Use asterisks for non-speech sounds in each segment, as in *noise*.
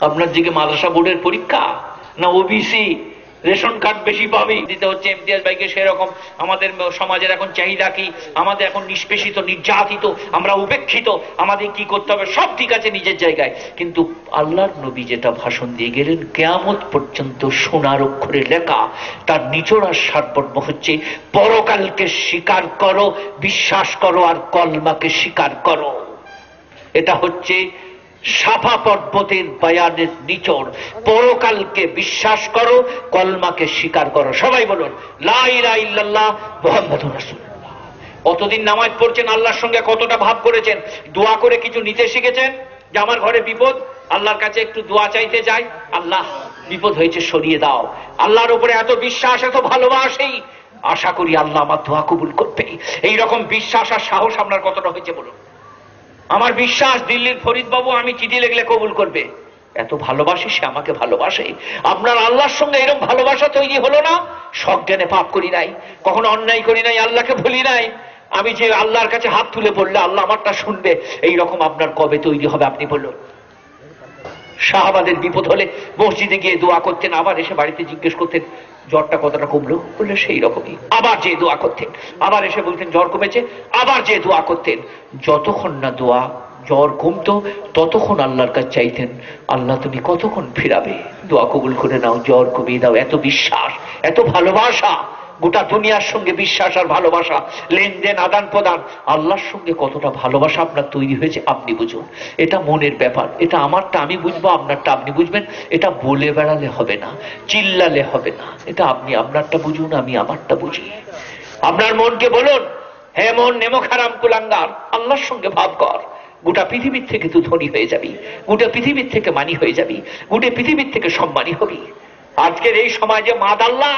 আপনার দিকে মাদ্রাসা বোর্ডের পরীক্ষা? না ওবিসি রেশন কার্ড বেশি পাবে? দিতে হচ্ছে ইমতিয়াজ ভাইকে সেরকম। আমাদের সমাজের এখন চাহিদা কি? আমাদের এখন নিষ্পেষিত, নির্যাতিত, আমরা উপেক্ষিত। আমাদের কি করতে হবে? সব ঠিক আছে নিজের জায়গায়। কিন্তু আল্লাহর নবী যেটা ভাষণ দিয়ে গেলেন, কেয়ামত পর্যন্ত সোনার অক্ষরে লেখা, তার নিচড়ার সারবর্ম হচ্ছে, পরকালকে স্বীকার করো, বিশ্বাস করো আর কলমাকে স্বীকার করো। এটা হচ্ছে সাফা পর্বতের বয়ানের নিচড় পরকালকে বিশ্বাস করো, কলমাকে স্বীকার করো। সবাই বলুন লাইল্লাহ মোহাম্মদ রাসুল্লাহ কতদিন নামাজ পড়ছেন, আল্লাহর সঙ্গে কতটা ভাব করেছেন? দোয়া করে কিছু নিতে শিখেছেন? যে আমার ঘরে বিপদ, আল্লাহর কাছে একটু দোয়া চাইতে যাই। আল্লাহ, বিপদ হয়েছে সরিয়ে দাও। আল্লাহর উপরে এত বিশ্বাস, এত ভালোবাসেই আশা করি আল্লাহ আমার দোয়া কবুল করবে এইরকম বিশ্বাস আর সাহস আপনার কতটা হয়েছে বলুন? আমার বিশ্বাস, দিল্লির ফরিদবাবু, আমি চিঠি লিখলে কবুল করবে। এত ভালোবাসি সে আমাকে ভালোবাসে। আপনার আল্লাহর সঙ্গে এরকম ভালোবাসা তৈরি হলো না? সজ্ঞানে পাপ করি নাই, কখনো অন্যায় করি নাই, আল্লাহকে ভুলি নাই। আমি যে আল্লাহর কাছে হাত তুলে পড়লে আল্লাহ আমারটা শুনবে এই রকম আপনার কবে তৈরি হবে আপনি বলুন। শাহবাদের বিপদ হলে মসজিদে গিয়ে দোয়া করতেন, আবার এসে বাড়িতে জিজ্ঞেস করতেন জ্বরটা কতটা কমলো? বললে, সেই রকমই। আবার যে দোয়া করতেন। আবার এসে বলতেন, জ্বর কমেছে। আবার যে দোয়া করতেন, যতক্ষণ না দোয়া জ্বর কমতো, ততক্ষণ আল্লাহর কাছে চাইতেন, আল্লাহ তুমি কতক্ষণ ফিরাবে? দোয়া কবুল করে নাও, জ্বর কমিয়ে দাও। এত বিশ্বাস, এত ভালোবাসা গোটা দুনিয়ার সঙ্গে বিশ্বাস আর ভালোবাসা, লেনদেন, আদান প্রদান, আল্লাহর সঙ্গে কতটা ভালোবাসা আপনার তৈরি হয়েছে আপনি বুঝুন। এটা মনের ব্যাপার, এটা আমারটা আমি বুঝব, আপনারটা আপনি বুঝবেন, এটা বলে বেড়ালে হবে না, চিল্লালে হবে না, এটা আপনি আপনারটা বুঝুন, আমি আমারটা বুঝি। আপনার মনকে বলুন, হে মন নেমো খারাম কুলাঙ্গার, আল্লাহর সঙ্গে ভাব কর। গোটা পৃথিবীর থেকে তুই ধনী হয়ে যাবি, গোটা পৃথিবীর থেকে মানি হয়ে যাবি, গোটা পৃথিবীর থেকে সম্মানী হবি। আজকের এই সমাজে মাদ আল্লাহ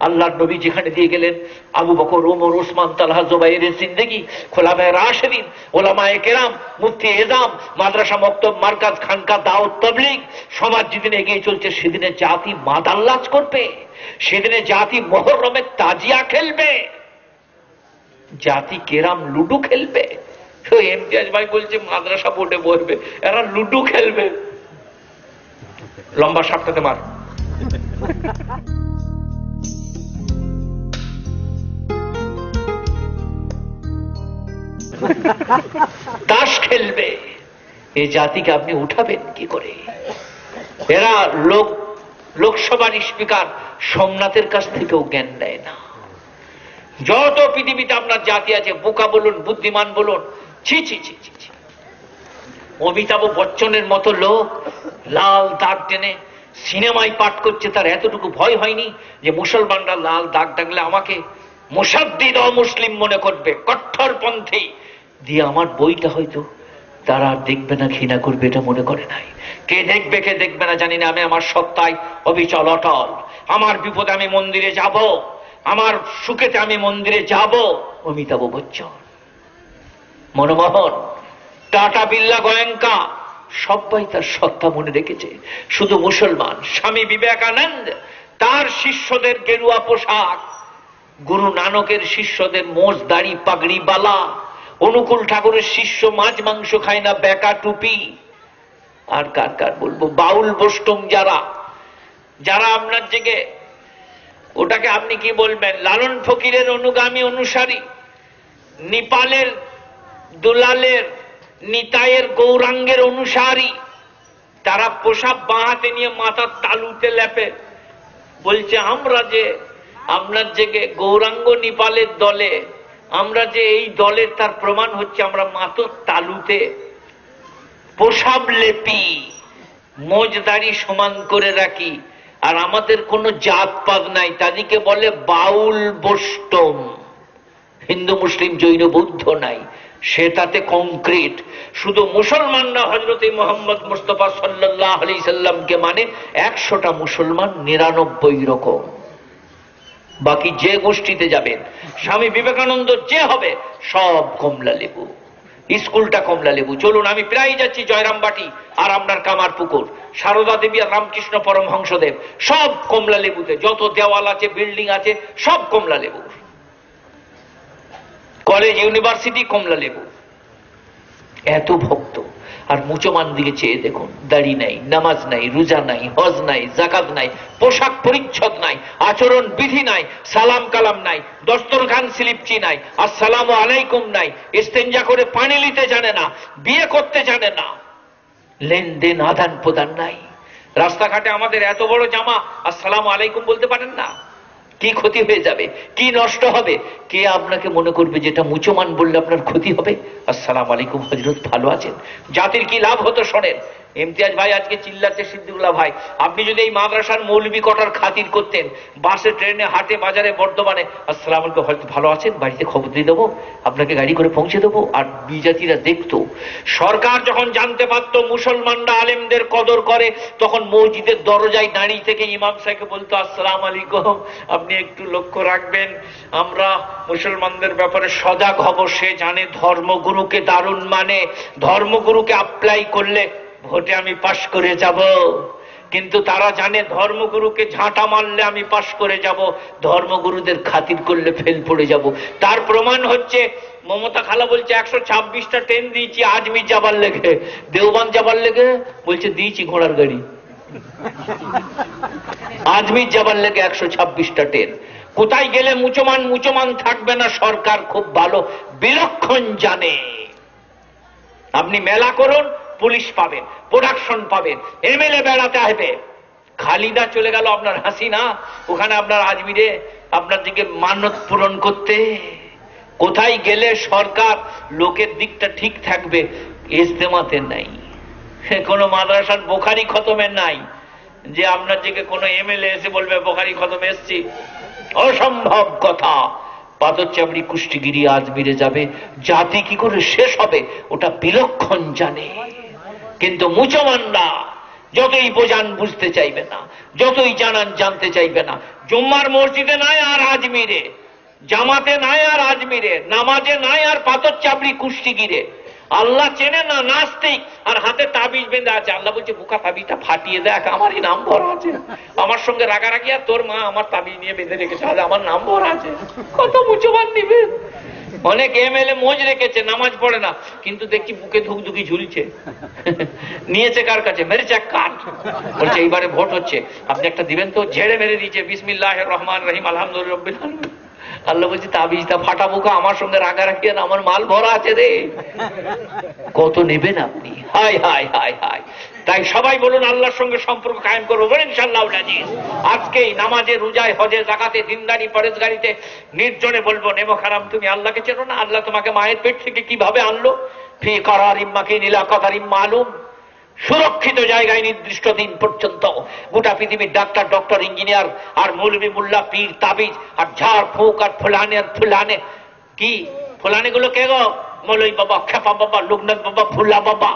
আল্লাহর নবী যেখানে দিয়ে গেলেন, আবু বকর, ওমর, ওসমান, তালহা, জোবাইরের জিন্দেগি, খোলাফায় রাশেদিন, ওলামায়ে কেরাম, মুফতি এজাম, মাদ্রাসা মক্তব, মার্কাজ, খানকা দাউদ তবলিগ, সমাজ যেদিন এগিয়ে চলছে, সেদিনে জাতি মাদাল্লাজ করবে। সেদিনে জাতি মহরমের তাজিয়া খেলবে। জাতি কেরাম লুডু খেলবে। এমতিয়াজ ভাই বলছে, মাদ্রাসা বোর্ডে বসবে, এরা লুডু খেলবে। লম্বা সাপটাতে মার। তাস খেলবে। এই জাতিকে আপনি উঠাবেন কি করে? এরা লোক লোকসভার স্পিকার সোমনাথের কাছ থেকেও জ্ঞান দেয় না। যত পৃথিবীতে আপনার জাতি আছে, বোকা বলুন, বুদ্ধিমান বলুন, ছি ছি ছি ছি ছি। অমিতাভ বচ্চনের মতো লোক লাল দাগ টেনে সিনেমায় পাঠ করছে, তার এতটুকু ভয় হয়নি যে মুসলমানরা লাল দাগ ডাকলে আমাকে মুসাদ্দিদ মুসলিম মনে করবে, কট্টরপন্থী। দিয়ে আমার বইটা হয়তো তারা আর দেখবে না, ঘৃণা করবে, এটা মনে করে নাই। কে দেখবে কে দেখবে না জানি না, আমি আমার সত্তায় অবিচল, অটল। আমার বিপদে আমি মন্দিরে যাব, আমার সুখেতে আমি মন্দিরে যাব, অমিতাভ বচ্চন। মনমোহন, টাটা বিল্লা গোয়েঙ্কা সবাই তার সত্তা মনে রেখেছে। শুধু মুসলমান, স্বামী বিবেকানন্দ, তার শিষ্যদের গেরুয়া পোশাক, গুরু নানকের শিষ্যদের মোজ দাড়ি, পাগড়ি, বালা অনুকূল ঠাকুরের শিষ্য মাছ মাংস খায় না, বেকা টুপি। আর কার কার বলব? বাউল বষ্টম যারা যারা আপনার জেগে ওটাকে আপনি কি বলবেন? লালন ফকিরের অনুগামী অনুসারী, নিপালের দুলালের নিতায়ের গৌরাঙ্গের অনুসারী, তারা পোশাক বাঁহাতে নিয়ে মাথার তালুতে লেপে। বলছে, আমরা যে আপনার জেগে গৌরাঙ্গ নিপালের দলে আমরা যে এই দলের তার প্রমাণ হচ্ছে, আমরা মাতর তালুতে পোশাব লেপি, মোজদারি সমান করে রাখি, আর আমাদের কোনো জাতপাত নাই। তাদেরকে বলে বাউল বষ্টম। হিন্দু, মুসলিম, জৈন, বৌদ্ধ নাই। সে তাতে কংক্রিট শুধু মুসলমানরা হজরত মোহাম্মদ মুস্তফা সাল্লাহ আলি সাল্লামকে মানে একশোটা মুসলমান নিরানব্বই রকম। বাকি যে গোষ্ঠীতে যাবেন, স্বামী বিবেকানন্দ যে হবে, সব কমলা লেবু। স্কুলটা কমলা লেবু। চলুন, আমি প্রায় যাচ্ছি জয়রামবাটি আর আপনার কামার পুকুর। সারদা দেবী আর রামকৃষ্ণ পরমহংসদেব, সব কমলা লেবুতে। যত দেওয়াল আছে, বিল্ডিং আছে, সব কমলা লেবু। কলেজ, ইউনিভার্সিটি কমলা লেবু। এত ভক্ত। আর মুচমান দিকে চেয়ে দেখুন, দাড়ি নাই, নামাজ নাই, রোজা নাই, হজ নাই জাকাত নাই, পোশাক পরিচ্ছদ নাই, আচরণ বিধি নাই, সালাম কালাম নাই, দস্তরখান স্লিপচি নাই, আসসালামু আলাইকুম নাই, ইস্তেঞ্জা করে পানি নিতে জানে না, বিয়ে করতে জানে না। লেনদেন আদান প্রদান নাই। রাস্তাঘাটে আমাদের এত বড় জামা, আসসালামু আলাইকুম বলতে পারেন না। কি ক্ষতি হয়ে যাবে? কি নষ্ট হবে? কে আপনাকে মনে করবে যেটা মুচমান বললে আপনার ক্ষতি হবে? আসসালাম আলাইকুম হজরত ভালো আছেন। জাতির কি লাভ হতো শোনেন। ইমতিয়াজ ভাই আজকে চিল্লাচ্ছে সিদ্দিকুল্লাহ ভাই। আপনি যদি এই মাদ্রাসার মৌলবি কটার খাতির করতেন, বাসে, ট্রেনে, হাটে, বাজারে, বর্ধমানে, আসসালাম আলাইকুম, হয়তো ভালো আছেন? বাড়িতে খবর দিয়ে দেবো, আপনাকে গাড়ি করে পৌঁছে দেবো, আর বিজাতিরা দেখতো, সরকার যখন জানতে পারতো মুসলমানরা আলেমদের কদর করে, তখন মসজিদের দরজায় দাঁড়িয়ে থেকে ইমাম সাহেবকে বলতো, আসসালাম আলাইকুম, আপনি একটু লক্ষ্য রাখবেন, আমরা মুসলমানদের ব্যাপারে সজাগ হব, সে জানে ধর্মগুরুকে দারুণ মানে ধর্মগুরুকে অ্যাপ্লাই করলে ভোটে আমি পাশ করে যাব। কিন্তু তারা জানে ধর্মগুরুকে ঝাঁটা মারলে আমি পাশ করে যাব। ধর্মগুরুদের খাতির করলে ফেল পড়ে যাব। তার প্রমাণ হচ্ছে, মমতা খালা বলছে, একশো ছাব্বিশটা ট্রেন দিয়েছি আজমির যাবার লেগে। দেওবান যাবার লেগে বলছে, দিয়েছি ঘোড়ার গাড়ি। আজমির যাবার লেগে একশো ছাব্বিশটা ট্রেন। কোথায় গেলে মুচমান মুচমান থাকবে না সরকার খুব ভালো? বিলক্ষণ জানে। আপনি মেলা করুন পুলিশ পাবেন প্রোডাকশন পাবেন এমএলএ বেড়াতে আসবে। খালিদা চলে গেল আপনার হাসিনা, ওখানে আপনার আজমিরে, আপনার দিকে মানত পূরণ করতে। কোথায় গেলে সরকার, লোকের দিকটা ঠিক থাকবে, ইজতেমাতে নাই। কোনো মাদ্রাসার বোখারি খতমের নাই। যে আপনার দিকে কোনো এমএলএ এসে বলবে, বোখারি খতম এসছি। অসম্ভব কথা। পাথর চামড়ি কুষ্টিগিরি আজমিরে যাবে। জাতি কি করে শেষ হবে, ওটা বিলক্ষণ জানে। কিন্তু মুসলমানরা যতই বোঝান বুঝতে চাইবে না, যতই জানান জানতে চাইবে না, জুম্মার মসজিদে নাই আর আজমিরে, জামাতে নাই আর আজমিরে, নামাজে নাই আর পাথর চাপড়ি কুষ্টিগিরে আল্লাহ চেনে না নাস্তিক, আর হাতে তাবিজ বেঁধে আছে। আল্লাহ বলছে, বুকা তাবিজটা ফাটিয়ে দেখ, আমারই নাম ভরা আছে। আমার সঙ্গে রাগারাগি আর তোর মা আমার তাবিজ নিয়ে বেঁধে রেখেছে আমার নাম ভরা আছে। কত মুচমান নিবে অনেক এম এল এ মোজ রেখেছে, নামাজ পড়ে না, কিন্তু দেখি বুকে ধুকধুকি ঝুলছে। নিয়েছে কার কাছে? মেরেছে কাঠ বলছে, এইবারে ভোট হচ্ছে। আপনি একটা দিবেন তো? ঝেড়ে মেরে দিয়েছে। বিসমিল্লাহ রহমান রহিম, আলহামদুলিল্লাহ। আল্লাহ বলছি তাবিজটা ফাটা বুকা আমার সঙ্গে রাগারাগি আর আমার মাল ভরা আছে রে। কত নেবেন আপনি? হাই হাই হাই হাই তাই সবাই বলুন, আল্লাহর সঙ্গে সম্পর্ক কায়েম করব বলেন ইনশাল্লাহ আজকেই নামাজে, রোজায়, হজে, জাকাতে, দিনদারি পরেশগারিতে নির্জনে বলব, নেমো খারাম, তুমি আল্লাহকে চেনো না? আল্লাহ তোমাকে মায়ের পেট থেকে কীভাবে আনলো? ফি করার ইম্মাকে নীলা কথার ইম্মা আলুম সুরক্ষিত জায়গায় নির্দিষ্ট দিন পর্যন্ত গোটা পৃথিবীর ডাক্তার, ডক্টর, ইঞ্জিনিয়ার আর মৌলবী, মুল্লা, পীর, তাবিজ আর ঝাড়, ফুক আর ফুলানে আর ফুলানে। কি? ফুলানে গুলো কে গো? মৌলই বাবা খেপা বাবা লোকনাথ বাবা ফুল্লা বাবা।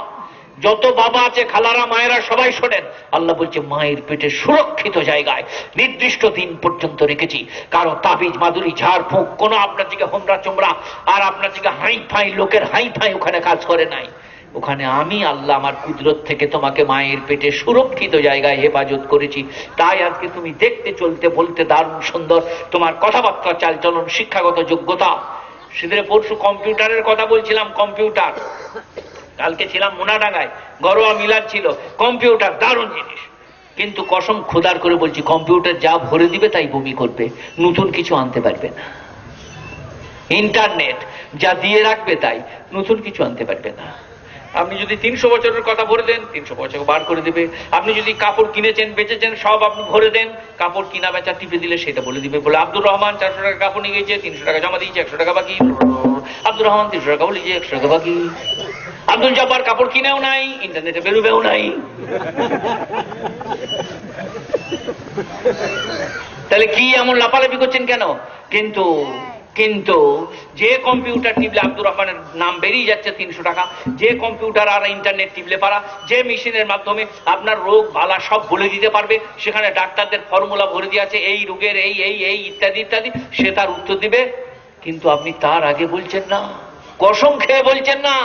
যত বাবা আছে, খালারা, মায়েরা সবাই শোনেন। আল্লাহ বলছে, মায়ের পেটে সুরক্ষিত জায়গায় নির্দিষ্ট দিন পর্যন্ত রেখেছি। কারও তাবিজ, মাদুরি, ঝাড়, ফুঁক, কোনো আপনার দিকে হোমরা চোমরা আর আপনার দিকে হাই ফাই লোকের হাই ফাই ওখানে কাজ করে নাই। ওখানে আমি আল্লাহ আমার কুদরত থেকে তোমাকে মায়ের পেটে সুরক্ষিত জায়গায় হেফাজত করেছি। তাই আজকে তুমি দেখতে, চলতে, বলতে দারুণ সুন্দর। তোমার কথাবার্তা, চালচলন, শিক্ষাগত যোগ্যতা। সেদিনে পরশু কম্পিউটারের কথা বলছিলাম, কম্পিউটার। কালকে ছিলাম মোনাডাঙ্গায়, ঘরোয়া মিলাদ ছিল, কম্পিউটার দারুণ জিনিস। কিন্তু কসম খোদার করে বলছি, কম্পিউটার যা ভরে দিবে তাই বমি করবে, নতুন কিছু আনতে পারবে না। ইন্টারনেট যা দিয়ে রাখবে তাই নতুন কিছু আনতে পারবে না। আপনি যদি তিনশো বছরের কথা ভরে দেন, তিনশো বছর বার করে দেবে। আপনি যদি কাপড় কিনেছেন, বেচেছেন, সব আপনি ভরে দেন, কাপড় কিনা বেচা টিপে দিলে সেটা বলে দিবে। বলে আব্দুর রহমান চারশো টাকা কাপড় নিয়ে গেছে তিনশো টাকা জমা দিয়েছে, একশো টাকা বাকি। আব্দুর রহমান তিনশো টাকা বলেছে, একশো টাকা বাকি। আব্দুল জব্বার কাপড় কিনেও নাই, ইন্টারনেটে বেরোবেও নাই। তাহলে কি এমন লাপালাপি করছেন কেন? কিন্তু কিন্তু যে কম্পিউটার টিপলে আব্দুর রহমানের নাম বেরিয়ে যাচ্ছে তিনশো টাকা, যে কম্পিউটার আর ইন্টারনেট টিপলে পারা, যে মেশিনের মাধ্যমে আপনার রোগ, বালা সব বলে দিতে পারবে, সেখানে ডাক্তারদের ফর্মুলা ভরে দিয়ে আছে, এই রোগের এই এই এই, ইত্যাদি ইত্যাদি, সে তার উত্তর দিবে। কিন্তু আপনি তার আগে বলছেন না, কসম খেয়ে বলছেন না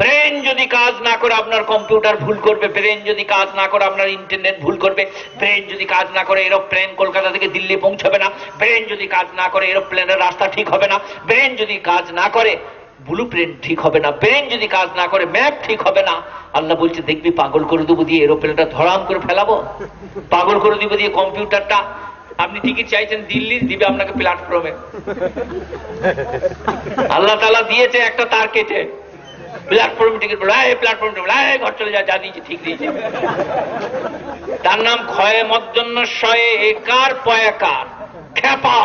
ব্রেন যদি কাজ না করে আপনার কম্পিউটার ভুল করবে, ব্রেন যদি কাজ না করে আপনার ইন্টারনেট ভুল করবে, ব্রেন যদি কাজ না করে এরোপ্লেন কলকাতা থেকে দিল্লি পৌঁছাবে না, ব্রেন যদি কাজ না করে এরোপ্লেনের রাস্তা ঠিক হবে না, ব্রেন যদি কাজ না করে ব্লু প্রিন্ট ঠিক হবে না, ব্রেন যদি কাজ না করে ম্যাপ ঠিক হবে না, আল্লাহ বলছে, দেখবি, পাগল করে দেবো দিয়ে এরোপ্লেনটা ধরাম করে ফেলাবো। পাগল করে দিব দিয়ে কম্পিউটারটা। আপনি টিকিট চাইছেন, দিল্লির দিবে আপনাকে প্ল্যাটফর্মে। আল্লাহ তালা দিয়েছে একটা তার কেটে। প্ল্যাটফর্ম টিকিট প্ল্যাটফর্ম ঘর চলে যা যা দিয়েছে, ঠিক দিয়েছে। তার নাম ক্ষয়ে মধ্যন্য শয়ে একার পয়াকার খেপা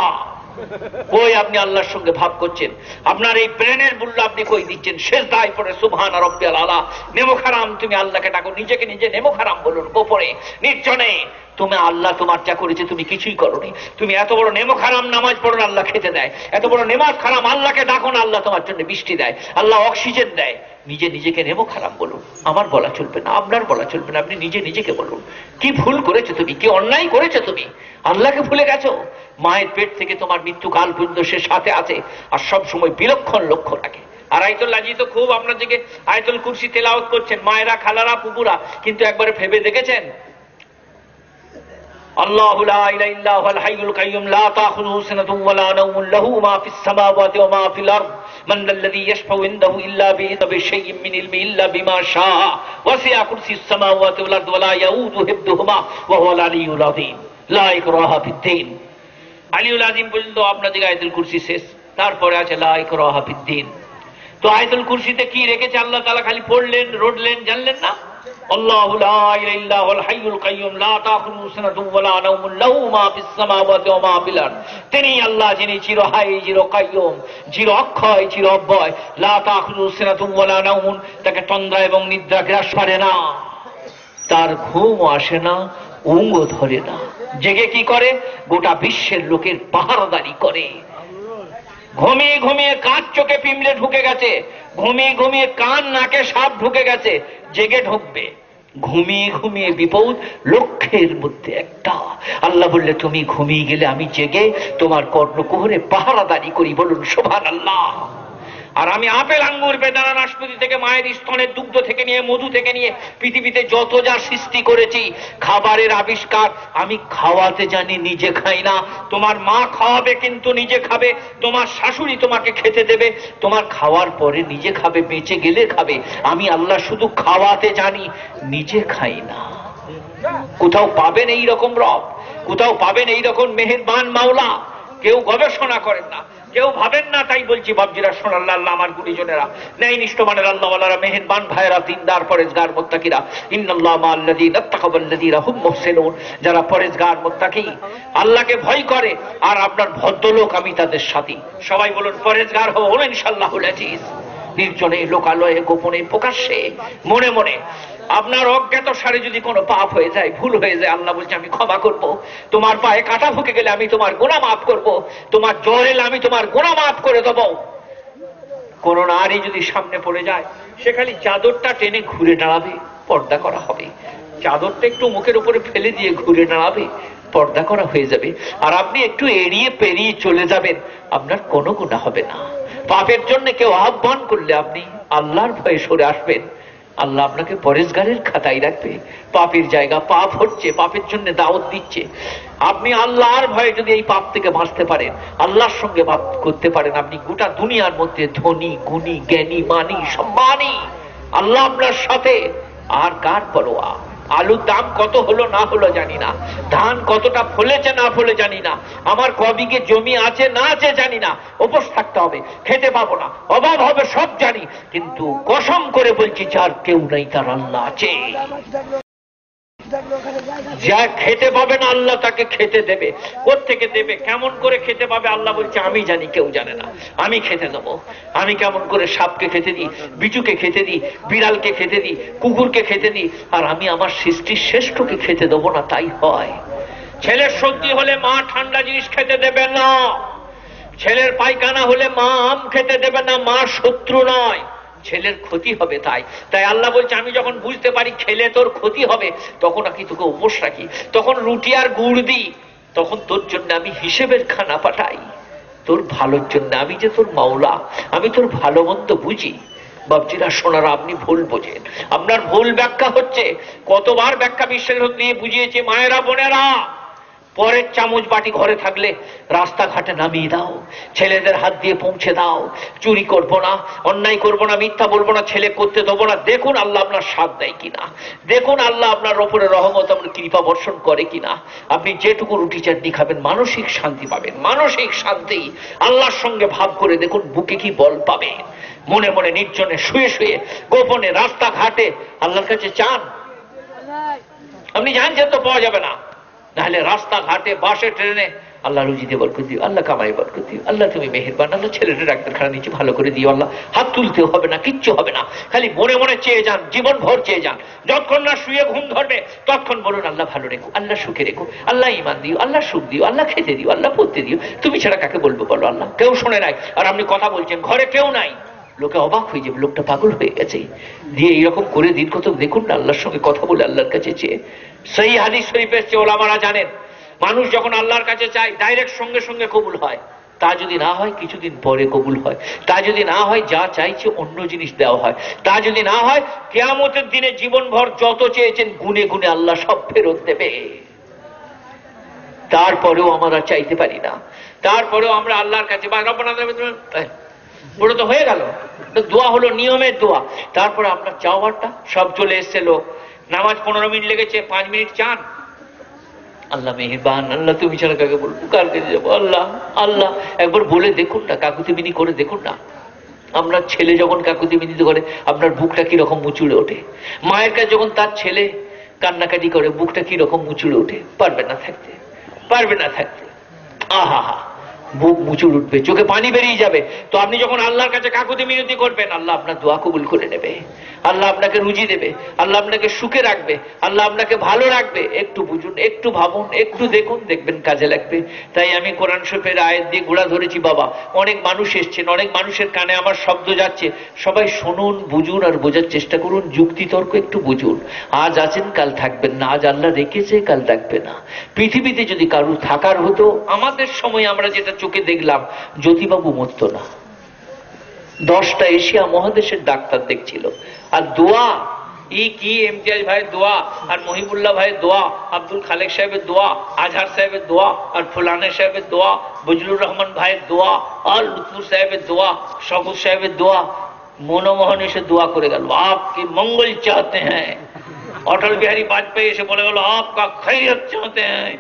কই আপনি আল্লাহর সঙ্গে ভাব করছেন? আপনার এই ব্রেনের মূল্য আপনি কই দিচ্ছেন? শেষ দায় পরে সুবহান রব্বিয়াল আলা। নেমো খারাম তুমি আল্লাহকে ডাকো, নিজেকে নিজে নেমো খারাম বলুন গোপনে নির্জনে। তুমি আল্লাহ তোমার যা করেছে তুমি কিছুই করনি। তুমি এত বড় নেমো খারাম নামাজ পড়ো আল্লাহ খেতে দেয়। এত বড় নেমাজ খারাম আল্লাহকে ডাকো না আল্লাহ তোমার জন্য বৃষ্টি দেয়। আল্লাহ অক্সিজেন দেয়। নিজে নিজেকে নেমো খারাপ বলুন। আমার বলা চলবে না, আপনার বলা চলবে না, আপনি নিজে নিজেকে বলুন। কি ভুল করেছ তুমি? কি অন্যায় করেছ তুমি? আল্লাহকে ভুলে গেছো? মায়ের পেট থেকে তোমার মৃত্যুকাল পর্যন্ত সে সাথে আছে, আর সব সময় বিলক্ষণ লক্ষ্য রাখে। আর আয়তুল আজি তো খুব আপনার দিকে, আয়তুল কুরসি তেলাওয়াত করছেন। মায়েরা, খালারা পুকুরা কিন্তু একবারে ভেবে দেখেছেন? الله لا اله الا هو الحي القيوم لا تاخذه سنه ولا نوم له ما في السماوات وما في الارض من ذا الذي يشفع عنده الا باذنه بشيء من علمه الا بما شاء وسع كرسي السماوات والارض ولا يؤوده حفظهما وهو العلي العظيم لا اكراه في الدين আলিউল আজিম পর্যন্ত আপনাদের আয়তুল কুরসি শেষ তারপরে আছে লা ইকরাহা ফিদ্দিন তো আয়তুল কুরসিতে কি রেখেছে আল্লাহ তাআলা খালি পড়লেন রোডলেন জানলেন না আল্লাহ যিনি চিরহায়ী চির কাইয়্যুম চির অক্ষয়, চির অব্যয়, লা তাখুযুহু সিনাতুন ওয়ালা নাওমুন, তাকে তন্দ্রা এবং নিদ্রা গ্রাস করে না। তার ঘুম আসে না উঙ্গ ধরে না। জেগে কি করে? গোটা বিশ্বের লোকের পাহারাদারি করে। ঘুমিয়ে ঘুমিয়ে কাঁচ চোখে পিমড়ে ঢুকে গেছে। ঘুমিয়ে ঘুমিয়ে কান, নাকে সাপ ঢুকে গেছে। জেগে ঢুকবে। ঘুমিয়ে ঘুমিয়ে বিপদ লক্ষ্যের মধ্যে একটা। আল্লাহ বললে, তুমি ঘুমিয়ে গেলে আমি জেগে তোমার কর্ণকুহরে পাহারাদারি করি। বলুন শোভান আল্লাহ আর আমি আপেল আঙ্গুর বেদানা নাশপাতি থেকে, মায়ের স্তনের দুগ্ধ থেকে নিয়ে, মধু থেকে নিয়ে পৃথিবীতে যত যা সৃষ্টি করেছি, খাবারের আবিষ্কার আমি খাওয়াতে জানি, নিজে খাই না। তোমার মা খাওয়াবে কিন্তু নিজে খাবে, তোমার শাশুড়ি তোমাকে খেতে দেবে, তোমার খাওয়ার পরে নিজে খাবে, বেঁচে গেলে খাবে। আমি আল্লাহ শুধু খাওয়াতে জানি, নিজে খাই না। কোথাও পাবেন এই রকম রব, কোথাও পাবেন এই রকম মেহেরবান মাওলা, কেউ গবেষণা করেন না। কেউ ভাবেন না, তাই বলছি বাবজিরা শোনাল আল্লাহ আমার গুণীজনেরা ন্যায় নিষ্ঠমানের আল্লাহওয়ালারা মেহেরবান ভাইরা তিনদার পরেজগার মোত্তাকিরা, ইন্নাল্লাহ হুম যারা পরেজগার, মোত্তাকি, আল্লাহকে ভয় করে, আর আপনার ভদ্রলোক, আমি তাদের সাথী। সবাই বলুন, পরেজগার হব, ইনশাআল্লাহুল আজিজ। নির্জনে, লোকালয়ে, গোপনে, প্রকাশ্যে, মনে মনে। আপনার অজ্ঞাত সারে যদি কোনো পাপ হয়ে যায়, ভুল হয়ে যায়, আল্লাহ বলছে, আমি ক্ষমা করব। তোমার পায়ে কাটা ফুকে গেলে আমি তোমার গোনা মাফ করব। তোমার জ্বর এলে আমি তোমার গোনা মাফ করে দেব। কোন নারী যদি সামনে পড়ে যায়, সে খালি চাদরটা টেনে ঘুরে দাঁড়াবে, পর্দা করা হবে। চাদরটা একটু মুখের উপরে ফেলে দিয়ে ঘুরে দাঁড়াবে, পর্দা করা হয়ে যাবে। আর আপনি একটু এড়িয়ে পেরিয়ে চলে যাবেন, আপনার কোনো গুণা হবে না। পাপের জন্য কেউ আহ্বান করলে আপনি আল্লাহর ভয়ে সরে আসবেন। আল্লাহ আপনাকে পরেশগারের খাতায় রাখবে। পাপের জায়গা পাপ হচ্ছে, পাপের জন্য দাওয়াত দিচ্ছে। আপনি আল্লাহর ভয়ে যদি এই পাপ থেকে বাঁচতে পারেন, আল্লাহর সঙ্গে পাপ করতে পারেন, আপনি গোটা দুনিয়ার মধ্যে ধনী, গুণী, জ্ঞানী, মানি, সম্মানী, আল্লাহ আপনার সাথে। আর কার পরোয়া? আলুর দাম কত হলো না হলো জানি না। ধান কতটা ফলেছে না ফলে জানি না। আমার কবিকে জমি আছে না আছে জানি না। উপোস থাকতে হবে, খেতে পাবো না। অভাব হবে সব জানি। কিন্তু কসম করে বলছি, যার কেউ নেই, তার আল্লাহ আছে। যা খেতে পাবে না আল্লাহ তাকে খেতে দেবে। থেকে দেবে? কেমন করে খেতে পাবে? আল্লাহ বলছে, আমি জানি, কেউ জানে না। আমি খেতে দেবো আমি কেমন করে সাপকে খেতে দিই, বিচুকে খেতে দিই, বিড়ালকে খেতে দিই, কুকুরকে খেতে দিই, আর আমি আমার সৃষ্টির শ্রেষ্ঠকে খেতে দেবো না, তাই হয়। ছেলের সর্দি হলে মা ঠান্ডা জিনিস খেতে দেবে না। ছেলের পায়খানা হলে মা আম খেতে দেবে না, মা শত্রু নয়। ছেলের ক্ষতি হবে তাই। তাই আল্লাহ বলছে, আমি যখন বুঝতে পারি খেলে তোর ক্ষতি হবে, তখন আমি তোকে উপোস রাখি। তখন রুটি আর গুড় দিই, তখন তোর জন্য আমি হিসেবের খানা পাঠাই। তোর ভালোর জন্য আমি যে তোর মাওলা, আমি তোর ভালো মন্দ বুঝি। বাবজিরা সোনারা আপনি ভুল বোঝেন। আপনার ভুল ব্যাখ্যা হচ্ছে, কতবার ব্যাখ্যা বিশ্লেষণ দিয়ে বুঝিয়েছে মায়েরা, বোনেরা। পরের চামচ বাটি ঘরে থাকলে রাস্তাঘাটে নামিয়ে দাও। ছেলেদের হাত দিয়ে পৌঁছে দাও। চুরি করব না অন্যায় করব না মিথ্যা বলব না ছেলে করতে দেবো না। দেখুন আল্লাহ আপনার সাথ দেয় কিনা। দেখুন আল্লাহ আপনার ওপরে রহমত আপনার কৃপা বর্ষণ করে কিনা। আপনি যেটুকু রুটি চাটনি খাবেন মানসিক শান্তি পাবেন মানসিক শান্তি। আল্লাহর সঙ্গে ভাব করে দেখুন বুকে কি বল পাবে। মনে মনে নির্জনে শুয়ে শুয়ে গোপনে রাস্তাঘাটে আল্লাহর কাছে চান। আপনি জানছেন তো পাওয়া যাবে না। নাহলে রাস্তাঘাটে বাসে, ট্রেনে আল্লাহ রুজি দিয়ে বরকত দিও, আল্লাহ কামাই বরকত দিও, আল্লাহ তুমি মেহেরবান, আল্লাহ ছেলেটা ডাক্তারখানা নিচে ভালো করে দিও, আল্লাহ হাত তুলতেও হবে না, কিচ্ছু হবে না, খালি মনে মনে চেয়ে যান জীবন ভর চেয়ে যান, যতক্ষণ না শুয়ে ঘুম ধরবে, ততক্ষণ বলুন আল্লাহ ভালো রেখো, আল্লাহ সুখে রেখো, আল্লাহ ইমান দিও, আল্লাহ সুখ দিও, আল্লাহ খেতে দিও, আল্লাহ পড়তে দিও, তুমি ছাড়া কাকে বলব বলো আল্লাহ? কেউ শোনে নাই, আর আপনি কথা বলছেন, ঘরে কেউ নাই। লোকে অবাক হয়ে যাবে, লোকটা পাগল হয়ে গেছে। দিয়ে এইরকম করে দিন কত দেখুন না, আল্লাহর সঙ্গে কথা বলে আল্লাহর কাছে চেয়ে। সেই হাদিস শরীফের চেয়ে ওলামারা জানেন। মানুষ যখন আল্লাহর কাছে চায় ডাইরেক্ট সঙ্গে সঙ্গে কবুল হয়। তা যদি না হয়, কিছুদিন পরে কবুল হয়। তা যদি না হয়, যা চাইছে অন্য জিনিস দেওয়া হয়। তা যদি না হয়, কেয়ামতের দিনে জীবনভর যত চেয়েছেন, গুনে গুনে আল্লাহ সব ফেরত দেবে। তারপরেও আমরা চাইতে পারি না। তারপরেও আমরা আল্লাহর কাছে বা রব্বানা ওটা তো হয়ে গেল। দোয়া হলো নিয়মের দোয়া। তারপরে আপনার চাওয়ারটা সব চলে এসছে লোক। নামাজ পনেরো মিনিট লেগেছে, পাঁচ মিনিট চান। আল্লাহ মেহেরবান, আল্লাহ তুমি ছাড়া কাকে বলব কার কাছে যাব, আল্লাহ আল্লাহ। একবার বলে দেখুন না, কাকুতি মিনি করে দেখুন না। আপনার ছেলে যখন কাকুতি মিনিতে করে, আপনার বুকটা কীরকম মুচুড়ে ওঠে। মায়ের কাছে যখন তার ছেলে কান্নাকাটি করে, বুকটা কীরকম মুচুড়ে ওঠে, পারবে না থাকতে, পারবে না থাকতে। আহা হা বুক মুচুর উঠবে, চোখে পানি বেরিয়ে যাবে। তো আপনি যখন আল্লাহর কাছে কাকুতি মিনতি করবেন, আল্লাহ আপনার দোয়া কবুল করে নেবে। আল্লাহ আপনাকে রুজি দেবে, আল্লাহ আপনাকে সুখে রাখবে, আল্লাহ আপনাকে ভালো রাখবে। একটু বুঝুন, একটু ভাবুন, একটু দেখুন, দেখবেন কাজে লাগবে। তাই আমি কোরআন শরীফের আয়ের দিয়ে গোড়া ধরেছি, বাবা। অনেক মানুষ এসছেন, অনেক মানুষের কানে আমার শব্দ যাচ্ছে। সবাই শুনুন, বুঝুন আর বোঝার চেষ্টা করুন যুক্তি তর্ক একটু বুঝুন। আজ আছেন, কাল থাকবেন না। আজ আল্লাহ রেখেছে, কাল থাকবে না। পৃথিবীতে যদি কারুর থাকার হতো, আমাদের সময় আমরা যেটা চোখে দেখলাম জ্যোতিবাবু মরত না। দশটা এশিয়া মহাদেশের ডাক্তার দেখছিল। আর দোয়া, ই কি ইমতিয়াজ ভাইয়ের দোয়া, আর মহিবুল্লাহ ভাইয়ের দোয়া, আব্দুল খালেক সাহেবের দোয়া, আজহার সাহেবের দোয়া, আর ফুলানে সাহেবের দোয়া, বজলুর রহমান ভাইয়ের দোয়া, আর লুৎফুর সাহেবের দোয়া শকুর সাহেবের দোয়া, মনমোহন এসে দোয়া করে গেল। আপকে মঙ্গল চাহতে হ্যাঁ অটল বিহারী বাজপেয়ী এসে বলে গেল আপকা খৈরিয়ত চাহতে হ্যাঁ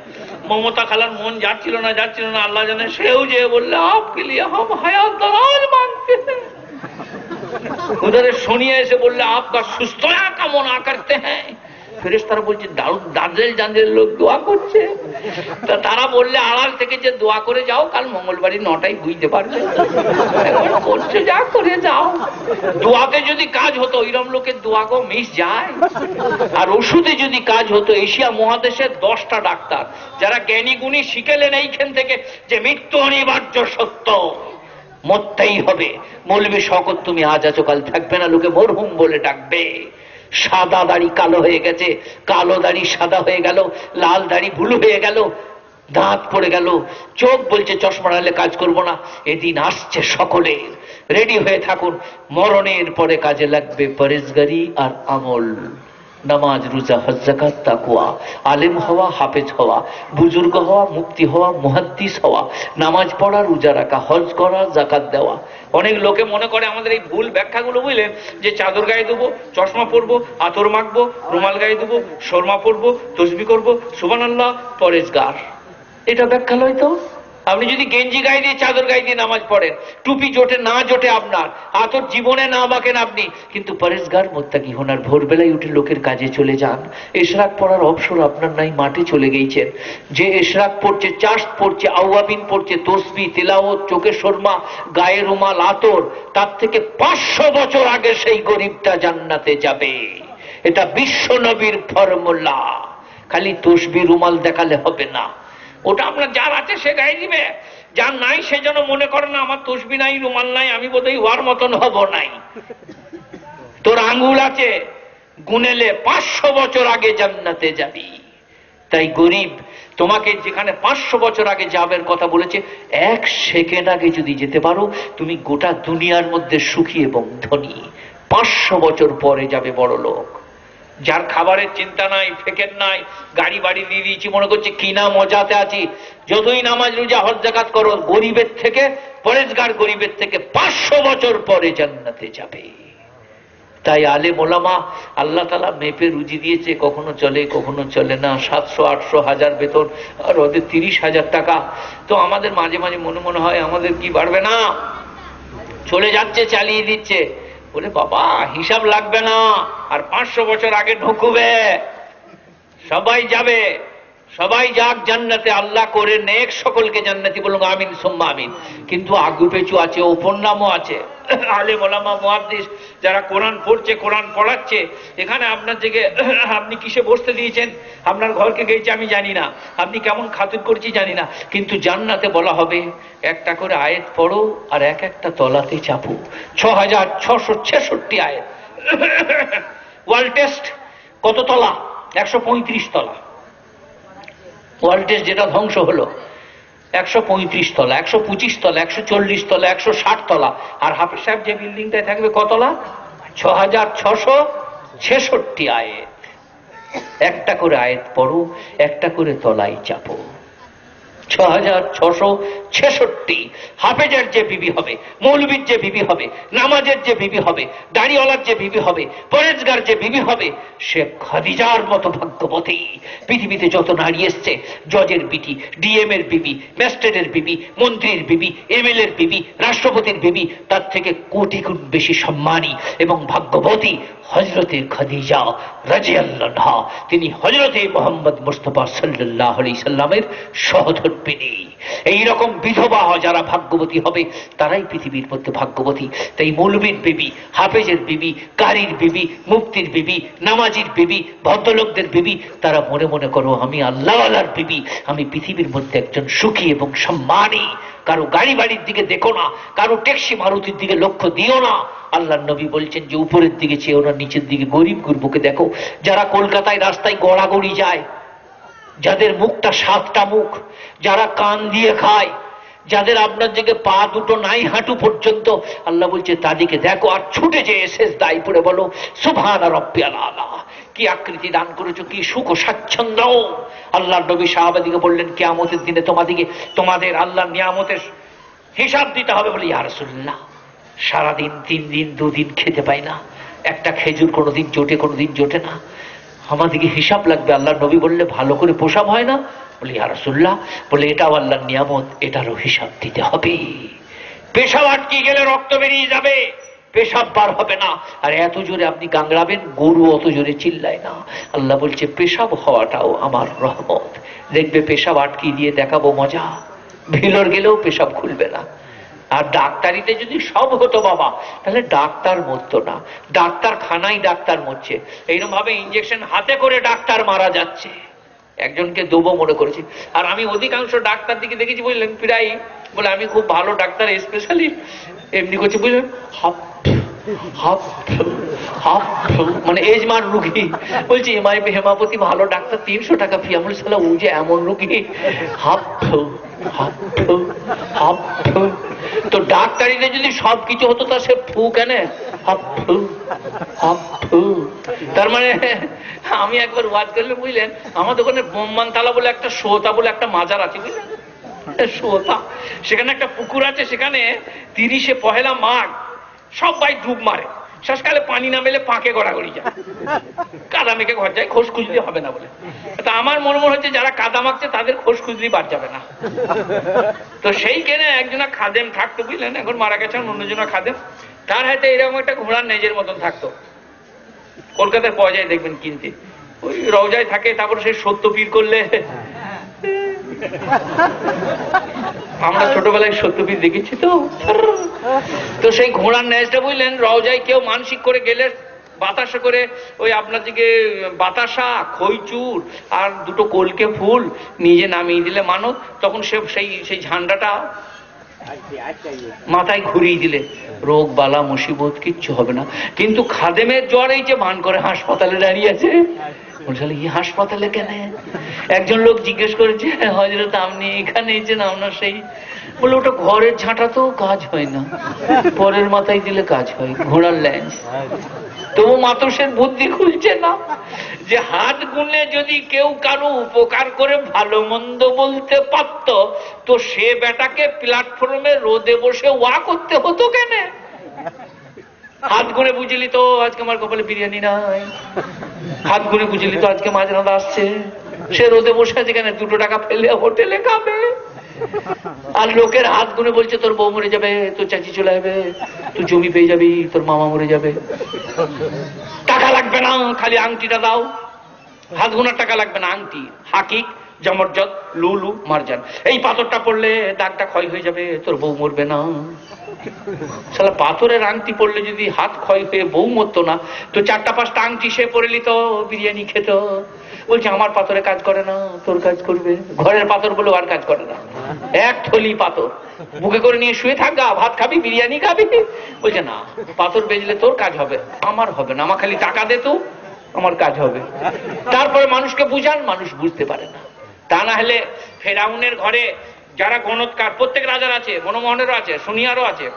মমতা খালার মন যাচ্ছিল না যাচ্ছিল না, আল্লাহ জানে, সেও যে বললে আপকে লিয়ে হাম হায়াত দরাজ মানতে উধারে সোনিয়া এসে বললে করতে হ্যাঁ ফেরেস তারা বলছে দাঁড়েল জানদের লোক দোয়া করছে। তা তারা বললে, আড়াল থেকে যে দোয়া করে যাও, কাল মঙ্গলবারই নটাই বুঝতে পারবে। করছে যা করে যাও। দোয়াতে যদি কাজ হতো, ওইরম লোকের দোয়া গো মিস যায়। আর ওষুধে যদি কাজ হতো, এশিয়া মহাদেশের দশটা ডাক্তার, যারা জ্ঞানী গুণী শিখেলেন এইখান থেকে যে মৃত্যু অনিবার্য সত্য, মরতেই হবে। মৌলবী শকত তুমি আজ আছো, কাল থাকবে না, লোকে মরহুম বলে ডাকবে। সাদা দাড়ি কালো হয়ে গেছে। কালো দাড়ি সাদা হয়ে গেল, লাল দাড়ি ভুলু হয়ে গেল, দাঁত পড়ে গেল। চোখ বলছে, চশমা নাহলে কাজ করব না। এদিন আসছে সকলে। রেডি হয়ে থাকুন, মরণের পরে কাজে লাগবে পরেশগারি আর আমল। নামাজ, রোজা, হজ জাকাত তাকুয়া আলেম হওয়া, হাফেজ হওয়া। বুজুর্গ হওয়া মুক্তি হওয়া, মুহাদ্দিস হওয়া। নামাজ পড়া, রোজা রাখা, হজ করা জাকাত দেওয়া। অনেক লোকে মনে করে আমাদের এই ভুল ব্যাখ্যাগুলো বুঝলেন যে চাদর গায়ে দেবো চশমা পরবো, আতর মাখবো, রুমাল গায়ে দেবো শর্মা পরবো, তসবি করব সুবান আল্লাহ পরেশগার। এটা ব্যাখ্যা লয় তো? আপনি যদি গেঞ্জি গায়ে দিয়ে, চাদর গায়ে দিয়ে নামাজ পড়েন, টুপি জোটে, না জোটে আপনার, আতর জীবনে না বাঁকেন আপনি, কিন্তু পরেশগার, মোত্তাকি হোনার ভোরবেলায় উঠে লোকের কাজে চলে যান। এশরাক পড়ার অবসর আপনার নাই, মাঠে চলে গেছেন যে এশরাক পড়ছে চাষ পড়ছে আউয়াবিন পড়ছে, তসবি তেলাওত চোখে শর্মা গায়ে রুমাল, আতর, তার থেকে পাঁচশো বছর আগে সেই গরিবটা জান্নাতে যাবে। এটা বিশ্ব নবীর ফর্মুলা। খালি তসবি, রুমাল দেখালে হবে না। ওটা আপনার যার আছে সে গায়ে দিবে। যার নাই সে যেন মনে করে না, আমার তসবি নাই, রুমাল নাই, আমি বোধহয় হওয়ার মতন হব নাই। তোর আঙ্গুল আছে, গুনেলে পাঁচশো বছর আগে জান্নাতে যাবি। তাই গরিব, তোমাকে যেখানে পাঁচশো বছর আগে যাবের কথা বলেছে, এক সেকেন্ড আগে যদি যেতে পারো, তুমি গোটা দুনিয়ার মধ্যে সুখী এবং ধনী। পাঁচশো বছর পরে যাবে বড় লোক যার খাবারের চিন্তা নাই, ফেকের নাই, গাড়ি বাড়ি দিয়ে দিয়েছি, মনে করছি কিনা মজাতে আছি। যতই নামাজ, রোজা, হজ, জাকাত করো, গরিবের থেকে, পরেজগার গরিবের থেকে পাঁচশো বছর পরে জান্নাতে যাবে। তাই আলে মোলামা আল্লাহ তালা মেপে রুজি দিয়েছে, কখনো চলে কখনো চলে না, সাতশো, আটশো, হাজার বেতন, আর ওদের তিরিশ হাজার টাকা। তো আমাদের মাঝে মাঝে মনে মনে হয়, আমাদের কি বাড়বে না? চলে যাচ্ছে, চালিয়ে দিচ্ছে। বলে বাবা হিসাব লাগবে না আর পাঁচশো বছর আগে ঢুকুবে। সবাই যাবে। সবাই যাক জান্নাতে, আল্লাহ করে নেক সকলকে জান্নাতি বলুন, আমিন, সোম্মা আমিন। কিন্তু আগু পেছু আছে ওপর নামও আছে। *coughs* আলে মোলামা মুহাদ্দিস, যারা কোরআন পড়ছে, কোরআন পড়াচ্ছে, এখানে আপনার থেকে *coughs* আপনি কিসে বসতে দিয়েছেন? আপনার ঘরকে গেছে আমি জানি না। আপনি কেমন খাতির করছি জানি না। কিন্তু জান্নাতে বলা হবে, একটা করে আয়েত পড়ো আর এক একটা তলাতে চাপো। ছ হাজার ছশো ছেষট্টি আয়েত। *coughs* ওয়ার্ল্ড টেস্ট, কত তলা? একশো পঁয়ত্রিশ তলা। ওয়ার্ল্ড টেস্ট যেটা ধ্বংস হলো, একশো পঁয়ত্রিশ তলা, একশো পঁচিশ তলা, একশো চল্লিশ তলা, একশো ষাট তলা। আর হাফিজ সাহেব যে বিল্ডিংটায় থাকবে কতলা ছ হাজার ছশো ছেষট্টি আয়েত। একটা করে আয়েত পড়ো, একটা করে তলায় চাপো। ছ হাজার যে বিবি হবে, মৌলবীর যে বিবি হবে, নামাজের যে বিবি হবে যে বিবি হবে, পরেজগার যে বিবি হবে, সে খাদিজার মতো ভাগ্যবতী। পৃথিবীতে যত নারী এসছে, জজের বিটি ডিএম এর বিবি, ম্যাজিস্ট্রেটের বিবি, মন্ত্রীর বিবি এমএল এর বিবি, রাষ্ট্রপতির বিবি, তার থেকে কোটি গুণ বেশি সম্মানী এবং ভাগ্যবতী হজরতে খাদিজা রাজিয়াল্লাহ তিনি হজরতে মোহাম্মদ মুস্তফা সাল্লাহ আলি সাল্লামের সহধর্মিনী এইরকম বিধবা যারা ভাগ্যবতী হবে, তারাই পৃথিবীর মধ্যে ভাগ্যবতী। তাই মৌলবীর বিবি, হাফেজের বিবি, কারির বিবি মুক্তির বিবি, নামাজির বিবি, ভদ্রলোকদের বিবি, তারা মনে মনে করো, আমি আল্লাহ আল্লাহর বিবি, আমি পৃথিবীর মধ্যে একজন সুখী এবং সম্মানী কারও গাড়ি বাড়ির দিকে দেখো না, কারও ট্যাক্সি মারুতির দিকে লক্ষ্য দিও না। আল্লাহ নবী বলছেন যে, উপরের দিকে চেয়েও না, নিচের দিকে গরিব গুরবুকে দেখো। যারা কলকাতায় রাস্তায় গড়াগড়ি যায়, যাদের মুখটা সাতটা মুখ, যারা কান দিয়ে খায়, যাদের আপনার দিকে পা দুটো নাই হাঁটু পর্যন্ত, আল্লাহ বলছে, তাদেরকে দেখো আর ছুটে যে এসে দায় পড়ে বলো সুভান রব্বিয়াল আলা। কি আকৃতি দান করেছ, কি সুখ ও স্বাচ্ছন্দ্য? আল্লাহ নবী সাহাবাদিকে বললেন, কেয়ামতের দিনে তোমাদিকে, তোমাদের আল্লাহ নিয়ামতের হিসাব দিতে হবে বলে ইয়ারসুল্লাহ সারাদিন, তিন দিন দুদিন খেতে পাই না। একটা খেজুর কোনোদিন জোটে কোনোদিন জোটে না। আমাদেরকে হিসাব লাগবে আল্লাহ নবী বললে, ভালো করে পোষাব হয় না? বলি আরসুল্লাহ বলে, এটাও আল্লাহর নিয়ামত, এটারও হিসাব দিতে হবে। পেশাব আটকে গেলে রক্ত বেরিয়ে যাবে। পেশাব বার হবে না। আর এত জোরে আপনি গাংড়াবেন, গরু অত জোরে চিল্লায় না। আল্লাহ বলছে, পেশাব হওয়াটাও আমার রহমত। দেখবে পেশাব আটকে দিয়ে দেখাবো মজা। ভিলর গেলেও পেশাব খুলবে না। আর ডাক্তারিতে যদি সব হতো বাবা, তাহলে ডাক্তার মরতো না। ডাক্তার খানাই ডাক্তার মরছে। এইরকম ভাবে ইঞ্জেকশন হাতে করে ডাক্তার মারা যাচ্ছে। একজনকে দেবো মনে করেছি। আর আমি অধিকাংশ ডাক্তার দিকে দেখেছি, বুঝলেন প্রায় বলে, আমি খুব ভালো ডাক্তার স্পেশালিস্ট এমনি করছি, বুঝলেন? হাফ মানে এজমান রুগী। বলছি এমআই হেমাপতি ভালো ডাক্তার, তিনশো টাকা ফি আমি ও যে এমন রুগী। তো ডাক্তারিতে যদি সব কিছু হতো, তা সে ফু কেন? তার মানে আমি একবার ওয়াজ করলে বুঝলেন? আমার দোকানে বোম্মান তালা বলে একটা সোতা বলে একটা মাজার আছে, বুঝলেন? সোতা। সেখানে একটা পুকুর আছে, সেখানে তিরিশে পহেলা মাঘ। সবাই ডুব মারে। শেষকালে পানি না মেলে পাকে গড়াগড়ি যায়। কাদা মেখে ঘর যায় খোঁজ খুঁজলি হবে না বলে। তা আমার মনে মনে হচ্ছে যারা কাদা মাখছে, তাদের খোঁজ খুঁজলি বাদ যাবে না। তো সেই কেনে একজনা খাদেম থাকতো, বুঝলেন? এখন মারা গেছেন, অন্যজনা খাদেম। তার হাতে এরকম একটা ঘোড়ার নেজের মতন থাকতো। কলকাতায় পাওয়া যায়, দেখবেন কিনতে। ওই রওজায় থাকে, তারপর সেই সত্য পীর করলে। আমরা ছোটবেলায় সত্যপীর দেখেছি তো। তো সেই ঘোড়ার ন্যাজটা বুঝলেন, রওজায় কেউ মানসিক করে গেলে বাতাসা করে ওই আপনার দিকে বাতাসা খইচুর আর দুটো কলকে ফুল নিজে নামিয়ে দিলে মানো তখন সে সেই সেই ঝান্ডাটা মাথায় ঘুরিয়ে দিলে। রোগ, বালা, মুসিবত, কিচ্ছু হবে না। কিন্তু খাদেমের জ্বর এই যে মান করে হাসপাতালে দাঁড়িয়ে আছে। বলছিল এই হাসপাতালে কেন? একজন লোক জিজ্ঞেস করেছে হজরত আপনি এখানে এসেছেন আপনার সেই বলে, ওটা ঘরের ঝাঁটা তো কাজ হয় না। পরের মাথায় দিলে কাজ হয়, ঘোড়ার ল্যান্স তবু মাতুসের বুদ্ধি খুলছে না যে হাত গুনে যদি কেউ কারও উপকার করে, ভালো মন্দ বলতে পারত, তো সে বেটাকে প্ল্যাটফর্মে রোদে বসে ওয়া করতে হতো কেন? হাত গুনে বুঝলি তো আজকে আমার কপালে বিরিয়ানি নাই। হাত গুনে বুঝলি তো আজকে মাঝ রাত আসছে। সে রোদে বসে আছে কেন? দুটো টাকা ফেলে হোটেলে খাবে। আর লোকের হাত গুনে বলছে, তোর বউ মরে যাবে, তোর চাচি চলে যাবে তুই জমি পেয়ে যাবি, তোর মামা মরে যাবে। টাকা লাগবে না, খালি আংটিটা দাও। হাত গোনার টাকা লাগবে না, আংটি। হাকিক, জমরজত, লুলু, মারজান। এই পাথরটা পড়লে দাগটা ক্ষয় হয়ে যাবে, তোর বউ মরবে না। সালা পাথরের আংটি পড়লে যদি হাত ক্ষয় হয়ে বউ মরতো না, তো চারটা পাঁচটা আংটি সে পরে নিত, বিরিয়ানি খেত। বলছে, আমার পাথরে কাজ করে না, তোর কাজ করবে। ঘরের পাথরগুলো আর কাজ করে না। এক থলি পাথর। বুকে করে নিয়ে শুয়ে থাকা ভাত খাবি, বিরিয়ানি খাবি। বলছে, না, পাথর বেজলে তোর কাজ হবে, আমার হবে না। আমার খালি টাকা দে তো, আমার কাজ হবে। তারপরে মানুষকে বুঝান, মানুষ বুঝতে পারে না। তা না হলে ফেরাউনের ঘরে যারা গণৎকার, প্রত্যেক রাজার আছে, মনমোহনেরও আছে সোনিয়ারও আছে।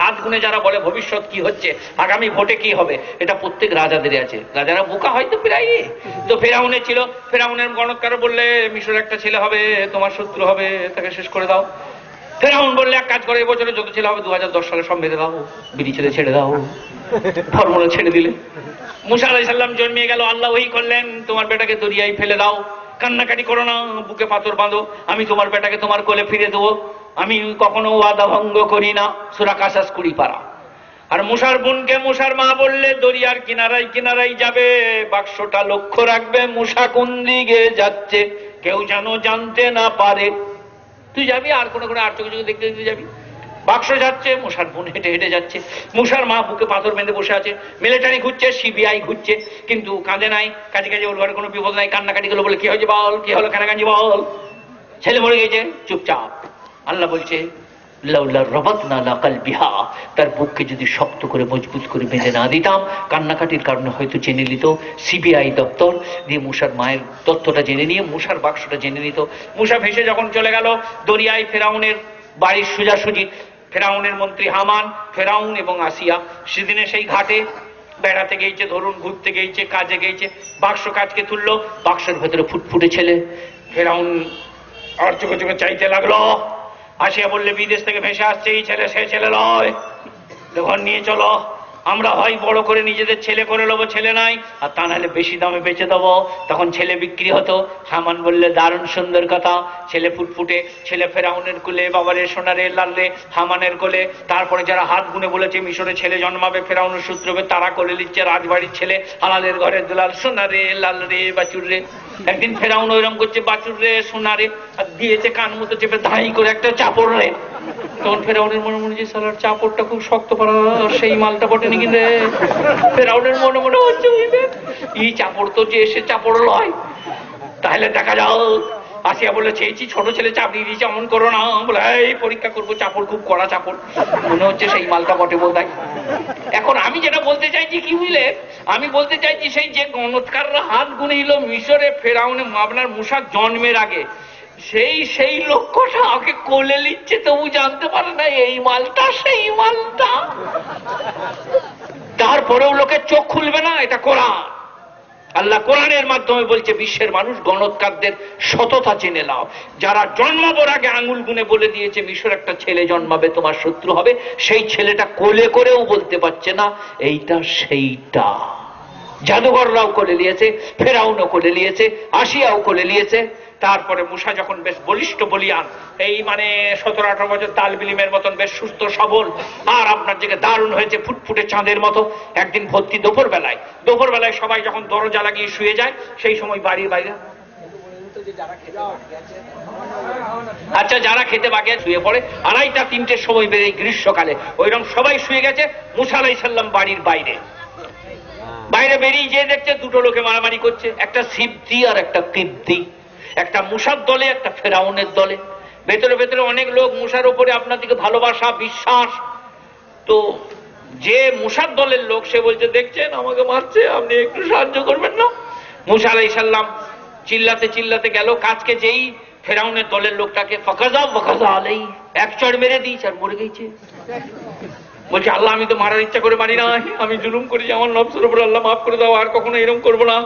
হাত গুনে যারা বলে ভবিষ্যৎ কি হচ্ছে, আগামী ভোটে কি হবে, এটা প্রত্যেক রাজাদের আছে। রাজারা বোকা হয়তো প্রায় তো ফেরাউনে ছিল, ফেরাউনের গণৎকার বললে মিশর একটা ছেলে হবে, তোমার শত্রু হবে, তাকে শেষ করে দাও। ফেরাউন বললে, এক কাজ করে, এবছরে যত ছেলে হবে দু হাজার দশ সালে সব মেরে দাও, বিড়ি ছেলে ছেড়ে দাও ফর্মুলা ছেড়ে দিলে। মুসা আলাই সাল্লাম জন্মিয়ে গেল, আল্লাহ ওই করলেন, তোমার বেটাকে দরিয়ায় ফেলে দাও। কান্নাকাটি করো না, বুকে পাথর বাঁধো, আমি তোমার বেটাকে তোমার কোলে ফিরে দেবো। আমি কখনো ওয়াদা ভঙ্গ করি না, সুরা কাসাস কুড়ি পারা। আর মুসার বোনকে মুসার মা বললে, দরিয়ার কিনারায় কিনারায় যাবে, বাক্সটা লক্ষ্য রাখবে মুসা কোন দিকে যাচ্ছে, কেউ যেন জানতে না পারে। তুই যাবি আর কোনো কোনো আর চোখে চোখে দেখতে দেখতে যাবি? বাক্স যাচ্ছে, মশার বোন হেঁটে হেঁটে যাচ্ছে, মশার মা বুকে পাথর বেঁধে বসে আছে মিলিটারি ঘুরছে সিবিআই ঘুরছে, কিন্তু কাঁদে নাই, কাজে কাজে ওর ঘরে কোনো বিপদ নাই, কান্নাকাটি গুলো বলে, কি হয়েছে বল? কি হলো? কানাকাঞ্জি বল? ছেলে মরে গেছে, চুপচাপ। আল্লাহ বলছে তার বুককে যদি শক্ত করে, মজবুত করে বেঁধে না দিতাম, কান্নাকাটির কারণে হয়তো জেনে নিত সিবিআই দপ্তর দিয়ে মুসার মায়ের তথ্যটা জেনে নিয়ে মুসার বাক্সটা জেনে নিত। মুসা ভেসে যখন চলে গেল, দরিয়ায় ফেরাউনের বাড়ির সোজাসুজি ফেরাউনের মন্ত্রী হামান, ফেরাউন এবং আসিয়া, সেদিনে সেই ঘাটে বেড়াতে গেছে ধরুন ঘুরতে গেছে কাজে গেছে বাক্স কাজকে তুললো, বাক্সের ভেতরে ফুটফুটে ছেলে। ফেরাউন আর চোখে চোখে চাইতে লাগল। আসিয়া বললে, বিদেশ থেকে ভেসে আসছে এই ছেলে, সে ছেলে লয়। ঘর নিয়ে চলো। আমরা হয় বড় করে নিজেদের ছেলে করে নেব, ছেলে নাই, আর তা নাহলে বেশি দামে বেচে দেবো। তখন ছেলে বিক্রি হতো। হামান বললে, দারুণ সুন্দর কথা। ছেলে ফুটফুটে, ছেলে ফেরাউনের কোলে, বাবারে, সোনারে লালরে হামানের কোলে। তারপরে যারা হাত গুনে বলেছে, মিশরে ছেলে জন্মাবে, ফেরাউনের সূত্র হবে। তারা কোলে নিচ্ছে রাজবাড়ির ছেলে, হালালের ঘরের দুলাল, সোনারে লাল রে বাচুর রে একদিন ফেরাউন ওইরকম করছে বাচুর রে সোনারে। আর দিয়েছে কান মতো চেপে ধাই করে একটা চাপড় রে। তখন ফেরাউনের মনে মনে যে সালার চাপড়টা খুব শক্ত পারা সেই মালটা বটে নাকি ফেরাউনের মনে মনে হচ্ছে এই চাপড় তো যে এসে চাপড় লয়, তাহলে দেখা যাও আসিয়া বলে চেয়েছি ছোট ছেলে চাপড়ি দিয়েছে অমন করো না। বলে, এই, পরীক্ষা করব চাপড়, খুব কড়া চাপড়। মনে হচ্ছে সেই মালটা বটে বোধ এখন আমি যেটা বলতে চাইছি, কি বুঝলে? আমি বলতে চাইছি, সেই যে গণৎকাররা হাত গুনে মিশরে ফেরাউনে আপনার মুসার জন্মের আগে সেই সেই লক্ষ্যটা ওকে কোলে নিচ্ছে, তবু জানতে পারে না, এই মালটা, সেই মালটা। তারপরেও লোকের চোখ খুলবে না, এটা কোরআন। আল্লাহ কোরআনের মাধ্যমে বলছে, বিশ্বের মানুষ গণৎকারদের সততা চেনে নাও। যারা জন্মাবার আগে আঙুল গুনে বলে দিয়েছে, মিশর একটা ছেলে জন্মাবে, তোমার শত্রু হবে, সেই ছেলেটা কোলে করেও বলতে পারছে না, এইটা সেইটা। জাদুঘররাও কোলে নিয়েছে, ফেরাউনও কোলে নিয়েছে, আসিয়াও কোলে নিয়েছে। তারপরে মুসা যখন বেশ বলিষ্ঠ বলিয়ান, এই মানে সতেরো আঠারো বছর তাল বিলিমের মতন বেশ সুস্থ, সবল, আর আপনার দিকে দারুণ হয়েছে ফুটফুটে চাঁদের মতো, একদিন ভর্তি দুপুর বেলায় দুপুর বেলায় সবাই যখন দরজা লাগিয়ে শুয়ে যায়, সেই সময় বাড়ির বাইরে আচ্ছা যারা খেতে বাকি শুয়ে পড়ে। আড়াইটা, তিনটের সময় বেড়ে গ্রীষ্মকালে। ওইরকম সবাই শুয়ে গেছে, মুসা আলাই সাল্লাম বাড়ির বাইরে। বাইরে বেরিয়ে যেয়ে দেখছে দুটো লোকে মারামারি করছে, একটা সিদ্ধি আর একটা কৃদ্ধি একটা মুসার দলে, একটা ফেরাউনের দলে। ভেতরে ভেতরে অনেক লোক মুসার উপরে আপনার দিকে ভালোবাসা, বিশ্বাস। তো যে মুসার দলের লোক, সে বলছে, দেখছেন, আমাকে মারছে, আপনি একটু সাহায্য করবেন না? মুসা আলাই সাল্লাম চিল্লাতে চিল্লাতে গেল, কাজকে যেই ফেরাউনের দলের লোকটাকে ফকাজা ফকাজা আলাই, এক চড় মেরে দিয়েছে আর মরে গেছে। বলছে, আল্লাহ, আমি তো মারার ইচ্ছা করে মারি না আমি জুলুম করেছি, আমার নবসের উপর আল্লাহ মাফ করে দাও, আর কখনো এরকম করব না।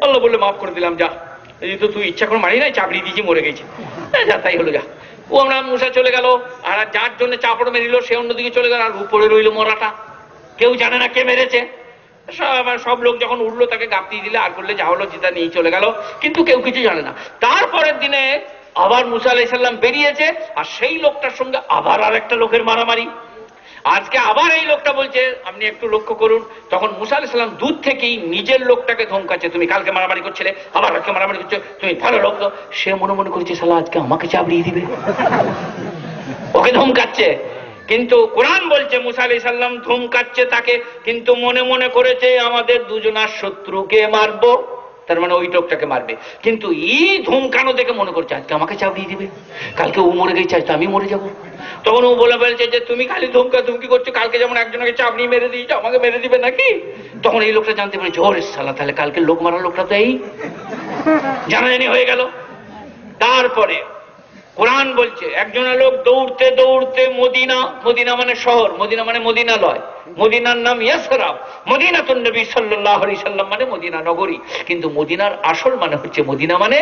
আল্লাহ বললে, মাফ করে দিলাম, যা। এই তো তুই ইচ্ছা করে মারি নাই, চাপড়ি দিয়েছি, মরে গেছি। যা তাই হলো, যা। ও আমরা মুসা চলে গেল, আর যার জন্য চাপড় মেরিল, সে অন্যদিকে চলে গেল, আর উপরে রইল মরাটা। কেউ জানে না কে মেরেছে। সব লোক যখন উঠল, তাকে গাপটি দিলে, আর করলে যা হলো যেটা নিয়ে চলে গেল। কিন্তু কেউ কিছু জানে না। তারপরের দিনে আবার মুসা আলাইসাল্লাম বেরিয়েছে, আর সেই লোকটার সঙ্গে আবার আর একটা লোকের মারামারি। আজকে আবার এই লোকটা বলছে, আপনি একটু লক্ষ্য করুন, তখন মুসা আলাইসাল্লাম দূর থেকেই নিজের লোকটাকে ধমকাচ্ছে, তুমি কালকে মারামারি করছিলে, আবার আজকে মারামারি করছ, তুমি ভালো লোক তো। সে মনে মনে করছে সালা আজকে আমাকে চাবড়িয়ে দিবে। ওকে ধমকাচ্ছে। কিন্তু কোরআন বলছে, মুসা আলি সাল্লাম ধমকাচ্ছে তাকে, কিন্তু মনে মনে করেছে, আমাদের দুজনার শত্রুকে মারবো। তার মানে ওই লোকটাকে মারবে। কিন্তু এই ধুমকানো দেখে মনে করছে, আজকে আমাকে চাপিয়ে দিবে। কালকে ও মরে গেছে, আজকে আমি মরে যাব। তখন ও বলে ফেলছে যে, তুমি খালি ধুমকা, ধুমকি করছ, কালকে যেমন একজনকে চাবড়ি মেরে দিয়েছ, আমাকে মেরে দিবে নাকি? তখন এই লোকটা জানতে পেরেছে, ওরে সালা তাহলে কালকে লোক মারা লোকটা তো এই। জানাজানি হয়ে গেল। তারপরে কোরআন বলছে, একজনের লোক দৌড়তে দৌড়তে মদিনা মদিনা মানে শহর, মদিনা মানে মদিনা লয় মদিনার নাম ইয়াসরাব তো নবী সাল্লাহ সাল্লাম মানে মদিনা নগরী। কিন্তু মদিনার আসল মানে হচ্ছে মদিনা মানে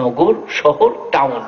নগর, শহর টাউন